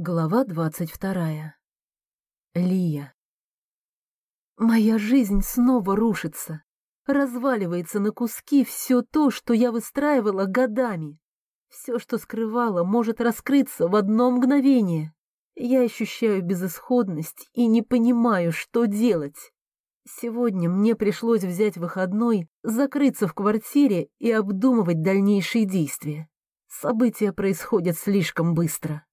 Глава двадцать вторая. Лия. Моя жизнь снова рушится. Разваливается на куски все то, что я выстраивала годами. Все, что скрывала, может раскрыться в одно мгновение. Я ощущаю безысходность и не понимаю, что делать. Сегодня мне пришлось взять выходной, закрыться в квартире и обдумывать дальнейшие действия. События происходят слишком быстро.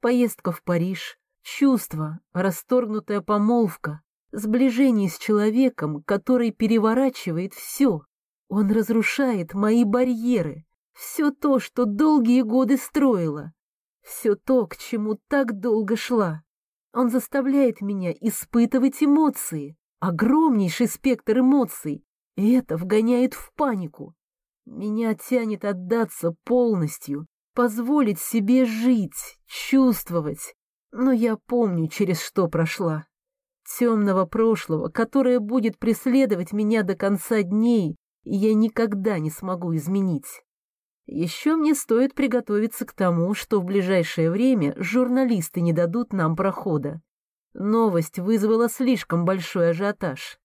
Поездка в Париж, чувства, расторгнутая помолвка, сближение с человеком, который переворачивает все. Он разрушает мои барьеры, все то, что долгие годы строила, все то, к чему так долго шла. Он заставляет меня испытывать эмоции, огромнейший спектр эмоций, и это вгоняет в панику. Меня тянет отдаться полностью, позволить себе жить, чувствовать. Но я помню, через что прошла. Темного прошлого, которое будет преследовать меня до конца дней, и я никогда не смогу изменить. Еще мне стоит приготовиться к тому, что в ближайшее время журналисты не дадут нам прохода. Новость вызвала слишком большой ажиотаж.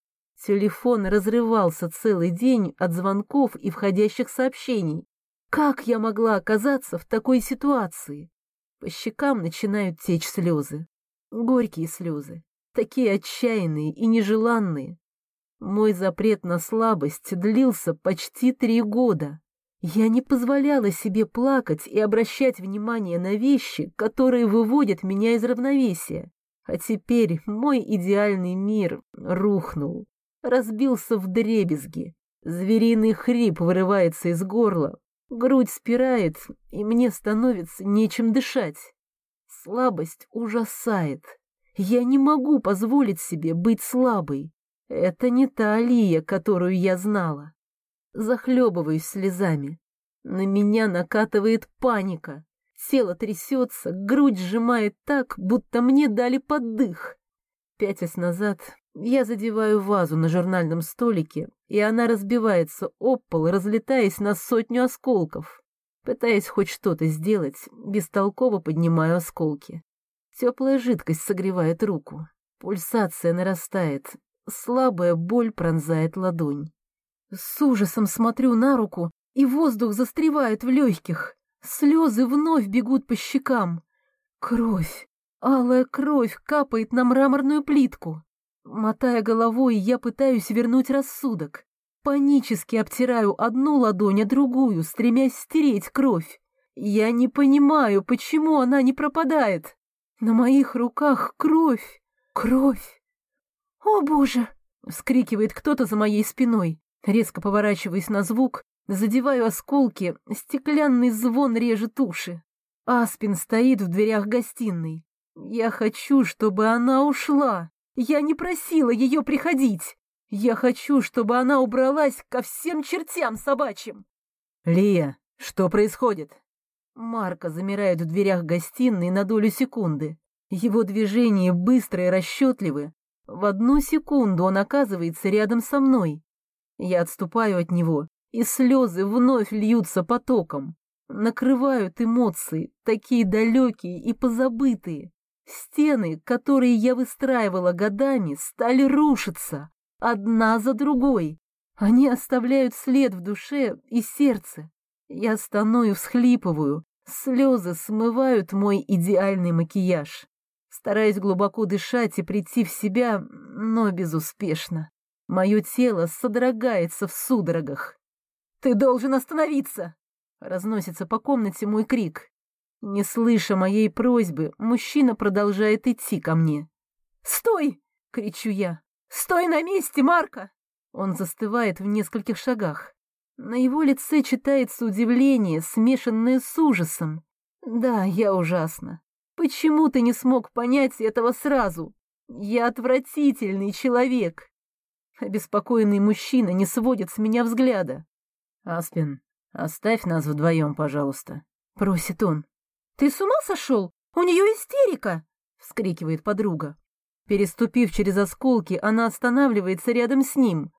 Телефон разрывался целый день от звонков и входящих сообщений, как я могла оказаться в такой ситуации? По щекам начинают течь слезы. Горькие слезы, такие отчаянные и нежеланные. Мой запрет на слабость длился почти три года. Я не позволяла себе плакать и обращать внимание на вещи, которые выводят меня из равновесия. А теперь мой идеальный мир рухнул, разбился в дребезги. Звериный хрип вырывается из горла, Грудь спирает, и мне становится нечем дышать. Слабость ужасает. Я не могу позволить себе быть слабой. Это не та Алия, которую я знала. Захлебываюсь слезами. На меня накатывает паника. Тело трясется, грудь сжимает так, будто мне дали поддых. Пятясь назад, я задеваю вазу на журнальном столике, и она разбивается об пол, разлетаясь на сотню осколков. Пытаясь хоть что-то сделать, бестолково поднимаю осколки. Теплая жидкость согревает руку. Пульсация нарастает. Слабая боль пронзает ладонь. С ужасом смотрю на руку, и воздух застревает в легких. Слезы вновь бегут по щекам. Кровь, алая кровь капает на мраморную плитку. Мотая головой, я пытаюсь вернуть рассудок. Панически обтираю одну ладонь, а другую, стремясь стереть кровь. Я не понимаю, почему она не пропадает. На моих руках кровь, кровь. «О, Боже!» — вскрикивает кто-то за моей спиной. Резко поворачиваясь на звук, задеваю осколки, стеклянный звон режет уши. Аспин стоит в дверях гостиной. Я хочу, чтобы она ушла. Я не просила ее приходить. Я хочу, чтобы она убралась ко всем чертям собачьим. Лия, что происходит? Марка замирает в дверях гостиной на долю секунды. Его движения быстрые и расчетливы. В одну секунду он оказывается рядом со мной. Я отступаю от него, и слезы вновь льются потоком. Накрывают эмоции, такие далекие и позабытые. Стены, которые я выстраивала годами, стали рушиться, одна за другой. Они оставляют след в душе и сердце. Я стану и всхлипываю, слезы смывают мой идеальный макияж. Стараюсь глубоко дышать и прийти в себя, но безуспешно. Мое тело содрогается в судорогах. «Ты должен остановиться!» Разносится по комнате мой крик. Не слыша моей просьбы, мужчина продолжает идти ко мне. «Стой!» — кричу я. «Стой на месте, Марка!» Он застывает в нескольких шагах. На его лице читается удивление, смешанное с ужасом. «Да, я ужасна. Почему ты не смог понять этого сразу? Я отвратительный человек!» Обеспокоенный мужчина не сводит с меня взгляда. «Аспин, оставь нас вдвоем, пожалуйста», — просит он. «Ты с ума сошел? У нее истерика!» — вскрикивает подруга. Переступив через осколки, она останавливается рядом с ним.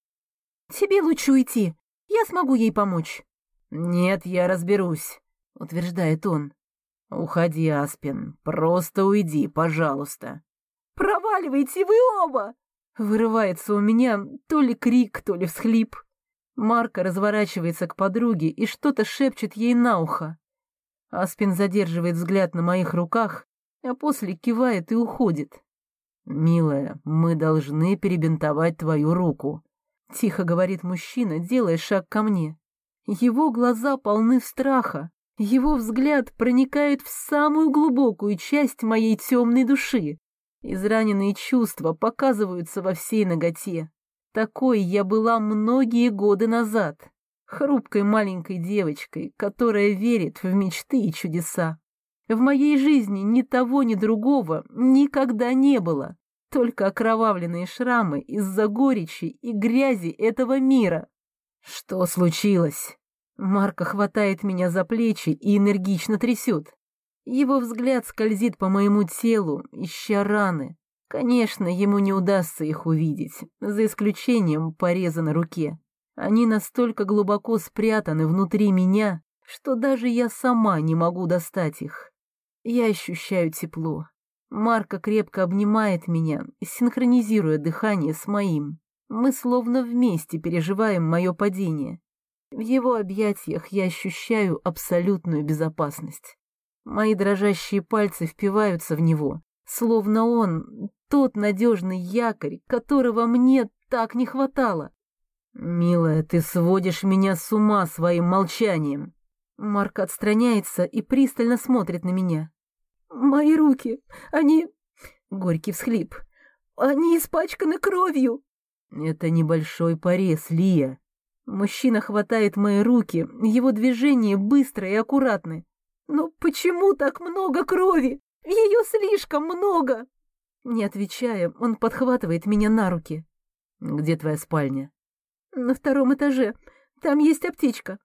«Тебе лучше уйти. Я смогу ей помочь». «Нет, я разберусь», — утверждает он. Уходи, Аспин, просто уйди, пожалуйста. Проваливайте вы оба! Вырывается у меня то ли крик, то ли всхлип. Марка разворачивается к подруге и что-то шепчет ей на ухо. Аспин задерживает взгляд на моих руках, а после кивает и уходит. «Милая, мы должны перебинтовать твою руку», — тихо говорит мужчина, делая шаг ко мне. Его глаза полны страха, его взгляд проникает в самую глубокую часть моей темной души. Израненные чувства показываются во всей ноготе. Такой я была многие годы назад, хрупкой маленькой девочкой, которая верит в мечты и чудеса. В моей жизни ни того, ни другого никогда не было, только окровавленные шрамы из-за горечи и грязи этого мира. Что случилось? Марка хватает меня за плечи и энергично трясет. Его взгляд скользит по моему телу, ища раны, Конечно, ему не удастся их увидеть, за исключением пореза на руке. Они настолько глубоко спрятаны внутри меня, что даже я сама не могу достать их. Я ощущаю тепло. Марка крепко обнимает меня, синхронизируя дыхание с моим. Мы словно вместе переживаем мое падение. В его объятиях я ощущаю абсолютную безопасность. Мои дрожащие пальцы впиваются в него, словно он тот надежный якорь, которого мне так не хватало. «Милая, ты сводишь меня с ума своим молчанием!» Марк отстраняется и пристально смотрит на меня. «Мои руки, они...» Горький всхлип. «Они испачканы кровью!» «Это небольшой порез, Лия!» Мужчина хватает мои руки, его движения быстрые и аккуратны. «Но почему так много крови? Ее слишком много!» Не отвечая, он подхватывает меня на руки. «Где твоя спальня?» «На втором этаже. Там есть аптечка».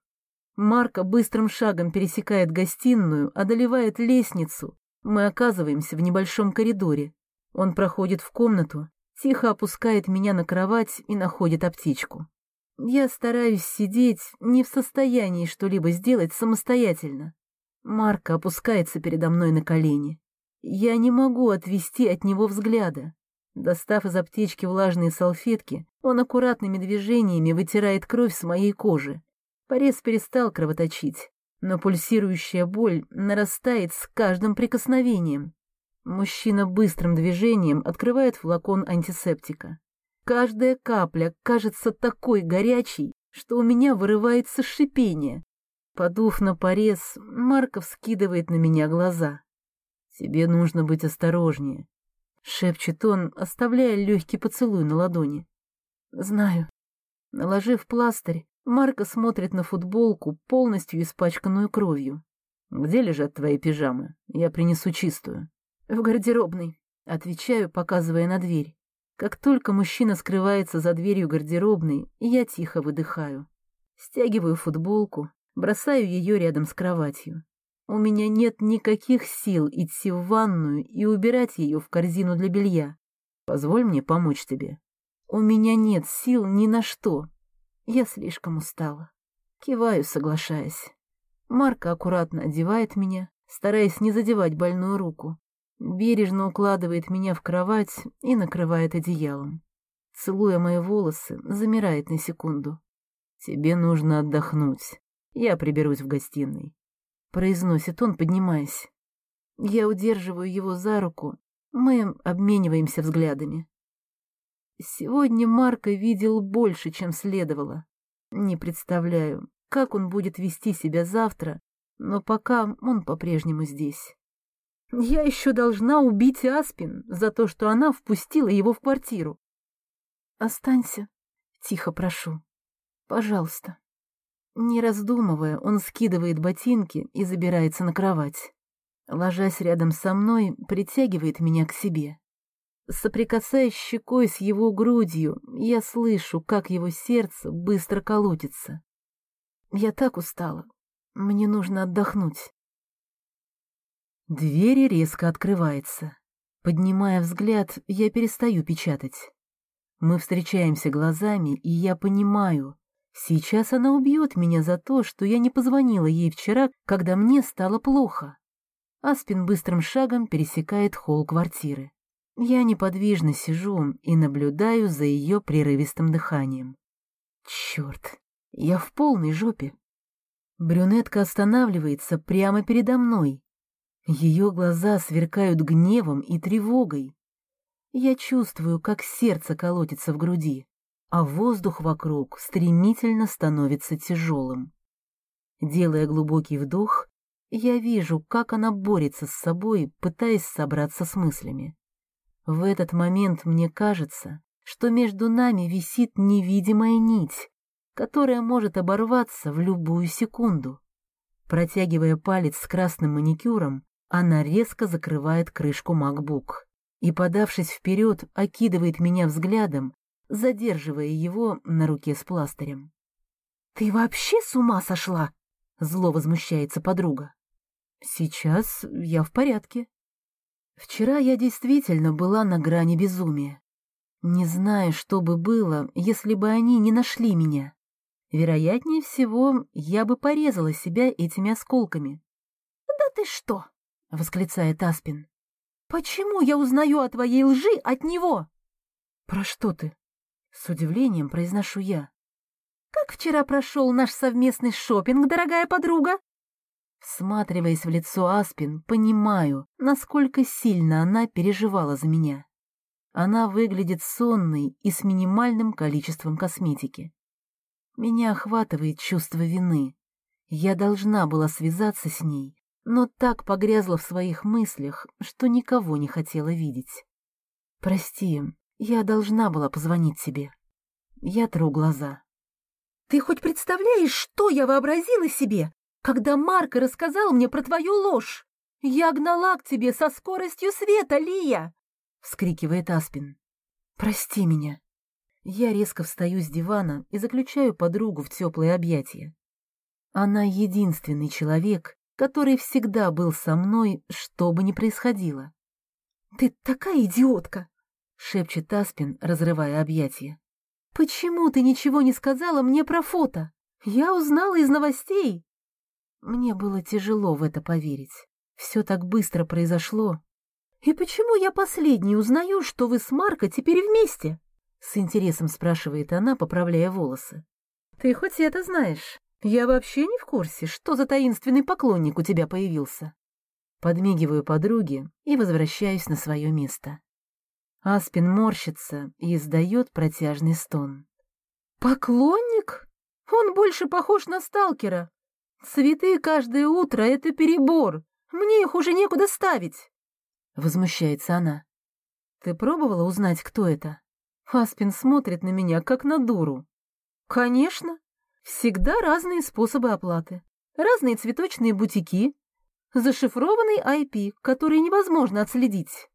Марка быстрым шагом пересекает гостиную, одолевает лестницу. Мы оказываемся в небольшом коридоре. Он проходит в комнату, тихо опускает меня на кровать и находит аптечку. Я стараюсь сидеть, не в состоянии что-либо сделать самостоятельно. Марка опускается передо мной на колени. Я не могу отвести от него взгляда. Достав из аптечки влажные салфетки, он аккуратными движениями вытирает кровь с моей кожи. Порез перестал кровоточить, но пульсирующая боль нарастает с каждым прикосновением. Мужчина быстрым движением открывает флакон антисептика. Каждая капля кажется такой горячей, что у меня вырывается шипение. Подув на порез, Марков скидывает на меня глаза. «Тебе нужно быть осторожнее», — шепчет он, оставляя легкий поцелуй на ладони. «Знаю». Наложив пластырь, Марко смотрит на футболку, полностью испачканную кровью. «Где лежат твои пижамы? Я принесу чистую». «В гардеробной», — отвечаю, показывая на дверь. Как только мужчина скрывается за дверью гардеробной, я тихо выдыхаю. Стягиваю футболку, бросаю ее рядом с кроватью. У меня нет никаких сил идти в ванную и убирать ее в корзину для белья. Позволь мне помочь тебе. У меня нет сил ни на что. Я слишком устала. Киваю, соглашаясь. Марка аккуратно одевает меня, стараясь не задевать больную руку. Бережно укладывает меня в кровать и накрывает одеялом. Целуя мои волосы, замирает на секунду. «Тебе нужно отдохнуть. Я приберусь в гостиной. — произносит он, поднимаясь. Я удерживаю его за руку, мы обмениваемся взглядами. Сегодня Марко видел больше, чем следовало. Не представляю, как он будет вести себя завтра, но пока он по-прежнему здесь. Я еще должна убить Аспин за то, что она впустила его в квартиру. «Останься», — тихо прошу. «Пожалуйста». Не раздумывая, он скидывает ботинки и забирается на кровать. Ложась рядом со мной, притягивает меня к себе. Соприкасаясь щекой с его грудью, я слышу, как его сердце быстро колотится. Я так устала. Мне нужно отдохнуть. Дверь резко открывается. Поднимая взгляд, я перестаю печатать. Мы встречаемся глазами, и я понимаю, Сейчас она убьет меня за то, что я не позвонила ей вчера, когда мне стало плохо. Аспин быстрым шагом пересекает холл квартиры. Я неподвижно сижу и наблюдаю за ее прерывистым дыханием. Черт, я в полной жопе. Брюнетка останавливается прямо передо мной. Ее глаза сверкают гневом и тревогой. Я чувствую, как сердце колотится в груди, а воздух вокруг стремительно становится тяжелым. Делая глубокий вдох, я вижу, как она борется с собой, пытаясь собраться с мыслями. В этот момент мне кажется, что между нами висит невидимая нить, которая может оборваться в любую секунду. Протягивая палец с красным маникюром, она резко закрывает крышку MacBook и, подавшись вперед, окидывает меня взглядом, задерживая его на руке с пластырем. «Ты вообще с ума сошла?» — зло возмущается подруга. «Сейчас я в порядке», Вчера я действительно была на грани безумия. Не знаю, что бы было, если бы они не нашли меня. Вероятнее всего, я бы порезала себя этими осколками. «Да ты что!» — восклицает Аспин. «Почему я узнаю о твоей лжи от него?» «Про что ты?» — с удивлением произношу я. «Как вчера прошел наш совместный шопинг, дорогая подруга?» Всматриваясь в лицо Аспин, понимаю, насколько сильно она переживала за меня. Она выглядит сонной и с минимальным количеством косметики. Меня охватывает чувство вины. Я должна была связаться с ней, но так погрязла в своих мыслях, что никого не хотела видеть. Прости, я должна была позвонить тебе. Я тру глаза. Ты хоть представляешь, что я вообразила себе, когда Марк рассказал мне про твою ложь. Я гнала к тебе со скоростью света, Лия!» — вскрикивает Аспин. «Прости меня». Я резко встаю с дивана и заключаю подругу в теплые объятия. Она единственный человек, который всегда был со мной, что бы ни происходило. «Ты такая идиотка!» — шепчет Аспин, разрывая объятия. «Почему ты ничего не сказала мне про фото? Я узнала из новостей. Мне было тяжело в это поверить. Все так быстро произошло. «И почему я последний узнаю, что вы с Марко теперь вместе?» С интересом спрашивает она, поправляя волосы. «Ты хоть это знаешь? Я вообще не в курсе, что за таинственный поклонник у тебя появился». Подмигиваю подруге и возвращаюсь на свое место. Аспин морщится и издает протяжный стон. «Поклонник? Он больше похож на сталкера. Цветы каждое утро — это перебор. Мне их уже некуда ставить. Возмущается она. Ты пробовала узнать, кто это? Аспин смотрит на меня, как на дуру. Конечно. Всегда разные способы оплаты. Разные цветочные бутики. Зашифрованный IP, который невозможно отследить.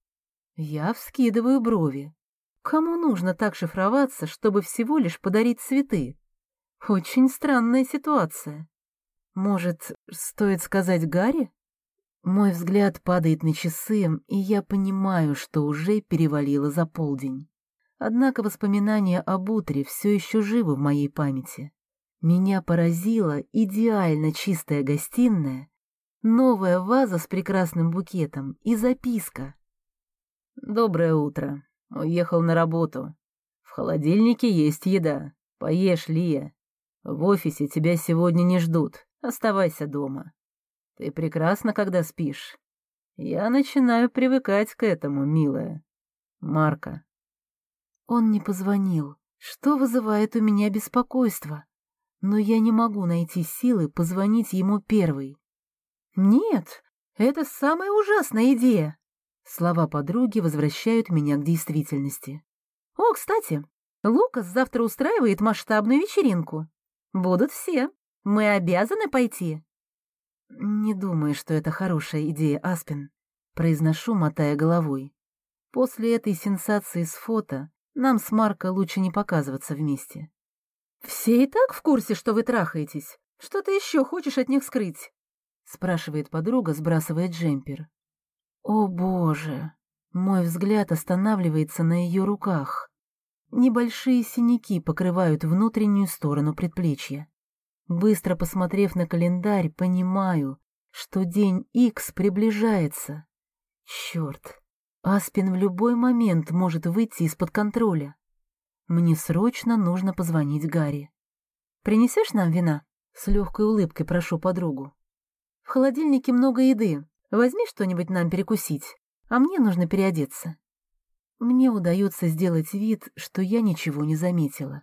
Я вскидываю брови. Кому нужно так шифроваться, чтобы всего лишь подарить цветы? Очень странная ситуация. Может, стоит сказать Гарри? Мой взгляд падает на часы, и я понимаю, что уже перевалило за полдень. Однако воспоминания об утре все еще живы в моей памяти. Меня поразила идеально чистая гостиная, новая ваза с прекрасным букетом и записка. «Доброе утро. Уехал на работу. В холодильнике есть еда. Поешь, Лия. В офисе тебя сегодня не ждут. Оставайся дома. Ты прекрасна, когда спишь. Я начинаю привыкать к этому, милая. Марка. Он не позвонил, что вызывает у меня беспокойство. Но я не могу найти силы позвонить ему первой. Нет, это самая ужасная идея. Слова подруги возвращают меня к действительности. О, кстати, Лукас завтра устраивает масштабную вечеринку. Будут все. Мы обязаны пойти?» «Не думаю, что это хорошая идея, Аспин», — произношу, мотая головой. «После этой сенсации с фото нам с Марко лучше не показываться вместе». «Все и так в курсе, что вы трахаетесь. Что ты еще хочешь от них скрыть?» — спрашивает подруга, сбрасывая джемпер. «О, боже!» Мой взгляд останавливается на ее руках. Небольшие синяки покрывают внутреннюю сторону предплечья. Быстро посмотрев на календарь, понимаю, что день Икс приближается. Черт, Аспин в любой момент может выйти из-под контроля. Мне срочно нужно позвонить Гарри. «Принесешь нам вина?» С легкой улыбкой прошу подругу. «В холодильнике много еды. Возьми что-нибудь нам перекусить, а мне нужно переодеться». Мне удается сделать вид, что я ничего не заметила.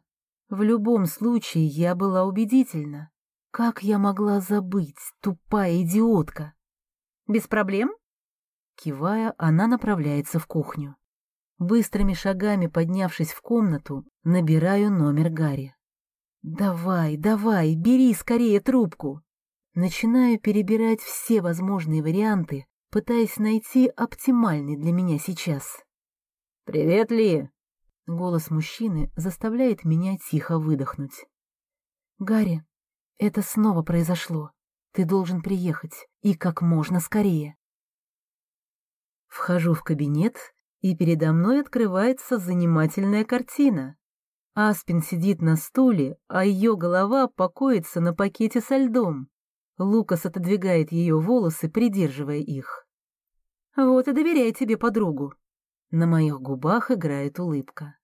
В любом случае я была убедительна. Как я могла забыть, тупая идиотка? Без проблем? Кивая, она направляется в кухню. Быстрыми шагами поднявшись в комнату, набираю номер Гарри. «Давай, давай, бери скорее трубку!» Начинаю перебирать все возможные варианты, пытаясь найти оптимальный для меня сейчас. «Привет, Ли!» Голос мужчины заставляет меня тихо выдохнуть. «Гарри, это снова произошло. Ты должен приехать, и как можно скорее». Вхожу в кабинет, и передо мной открывается занимательная картина. Аспин сидит на стуле, а ее голова покоится на пакете со льдом. Лукас отодвигает ее волосы, придерживая их. «Вот и доверяй тебе подругу», на моих губах играет улыбка.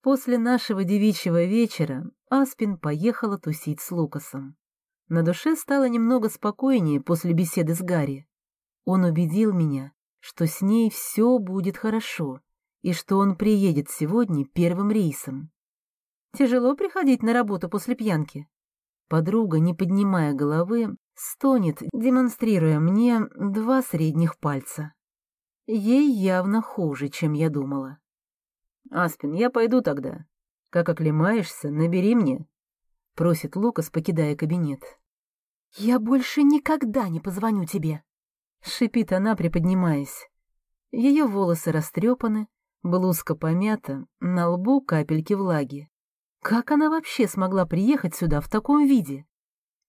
После нашего девичьего вечера Аспин поехала тусить с Лукасом. На душе стало немного спокойнее после беседы с Гарри. Он убедил меня, что с ней все будет хорошо и что он приедет сегодня первым рейсом. Тяжело приходить на работу после пьянки. Подруга, не поднимая головы, стонет, демонстрируя мне два средних пальца. Ей явно хуже, чем я думала. «Аспин, я пойду тогда. Как оклемаешься, набери мне», — просит Лукас, покидая кабинет. «Я больше никогда не позвоню тебе», — шипит она, приподнимаясь. Ее волосы растрепаны, блузка помята, на лбу капельки влаги. Как она вообще смогла приехать сюда в таком виде?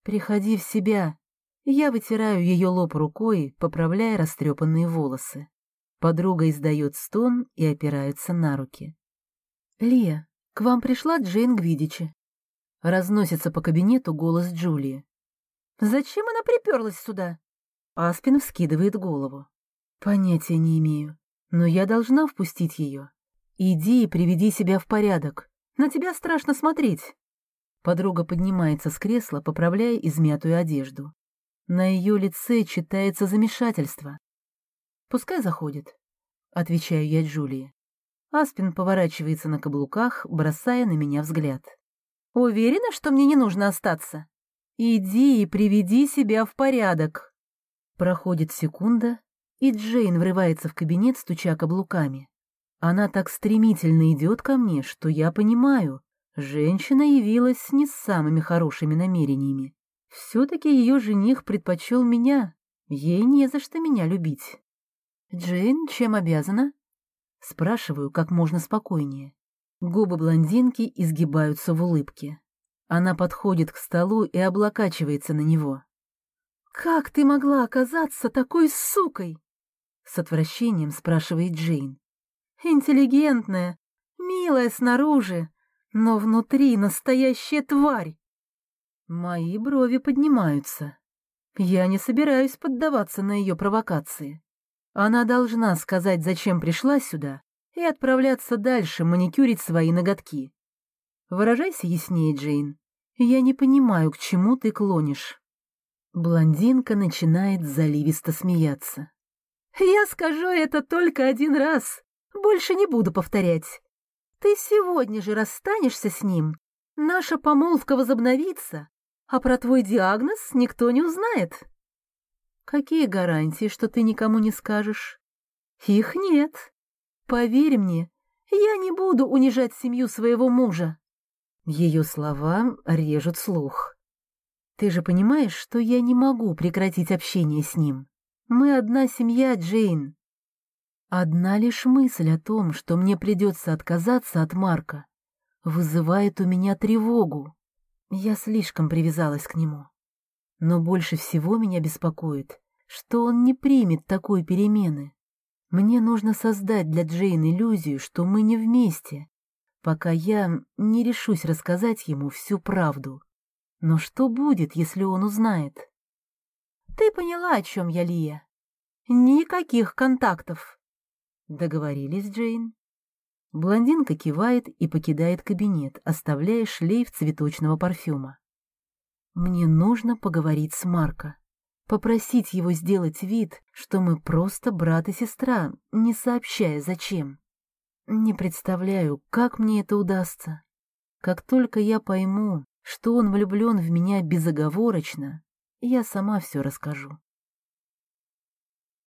Приходи в себя. Я вытираю ее лоб рукой, поправляя растрепанные волосы. Подруга издает стон и опирается на руки. «Лия, к вам пришла Джейн Гвидичи?» Разносится по кабинету голос Джулии. «Зачем она приперлась сюда?» Аспин вскидывает голову. «Понятия не имею, но я должна впустить ее. Иди и приведи себя в порядок. На тебя страшно смотреть». Подруга поднимается с кресла, поправляя измятую одежду. На ее лице читается замешательство. Пускай заходит, — отвечаю я Джулии. Аспин поворачивается на каблуках, бросая на меня взгляд. «Уверена, что мне не нужно остаться? Иди и приведи себя в порядок!» Проходит секунда, и Джейн врывается в кабинет, стуча каблуками. Она так стремительно идет ко мне, что я понимаю, женщина явилась не с самыми хорошими намерениями. Все-таки ее жених предпочел меня, ей не за что меня любить. «Джейн, чем обязана?» Спрашиваю как можно спокойнее. Губы блондинки изгибаются в улыбке. Она подходит к столу и облокачивается на него. «Как ты могла оказаться такой сукой?» С отвращением спрашивает Джейн. «Интеллигентная, милая снаружи, но внутри настоящая тварь!» Мои брови поднимаются. Я не собираюсь поддаваться на ее провокации. Она должна сказать, зачем пришла сюда, и отправляться дальше маникюрить свои ноготки. Выражайся яснее, Джейн. Я не понимаю, к чему ты клонишь. Блондинка начинает заливисто смеяться. Я скажу это только один раз. Больше не буду повторять. Ты сегодня же расстанешься с ним. Наша помолвка возобновится, а про твой диагноз никто не узнает. Какие гарантии, что ты никому не скажешь? Их нет. Поверь мне, я не буду унижать семью своего мужа. Ее слова режут слух. Ты же понимаешь, что я не могу прекратить общение с ним. Мы одна семья, Джейн. Одна лишь мысль о том, что мне придется отказаться от Марка, вызывает у меня тревогу. Я слишком привязалась к нему. Но больше всего меня беспокоит, что он не примет такой перемены. Мне нужно создать для Джейн иллюзию, что мы не вместе, пока я не решусь рассказать ему всю правду. Но что будет, если он узнает? Ты поняла, о чем я, Лия? Никаких контактов. Договорились, Джейн. Блондинка кивает и покидает кабинет, оставляя шлейф цветочного парфюма. Мне нужно поговорить с Марко. Попросить его сделать вид, что мы просто брат и сестра, не сообщая зачем. Не представляю, как мне это удастся. Как только я пойму, что он влюблен в меня безоговорочно, я сама все расскажу.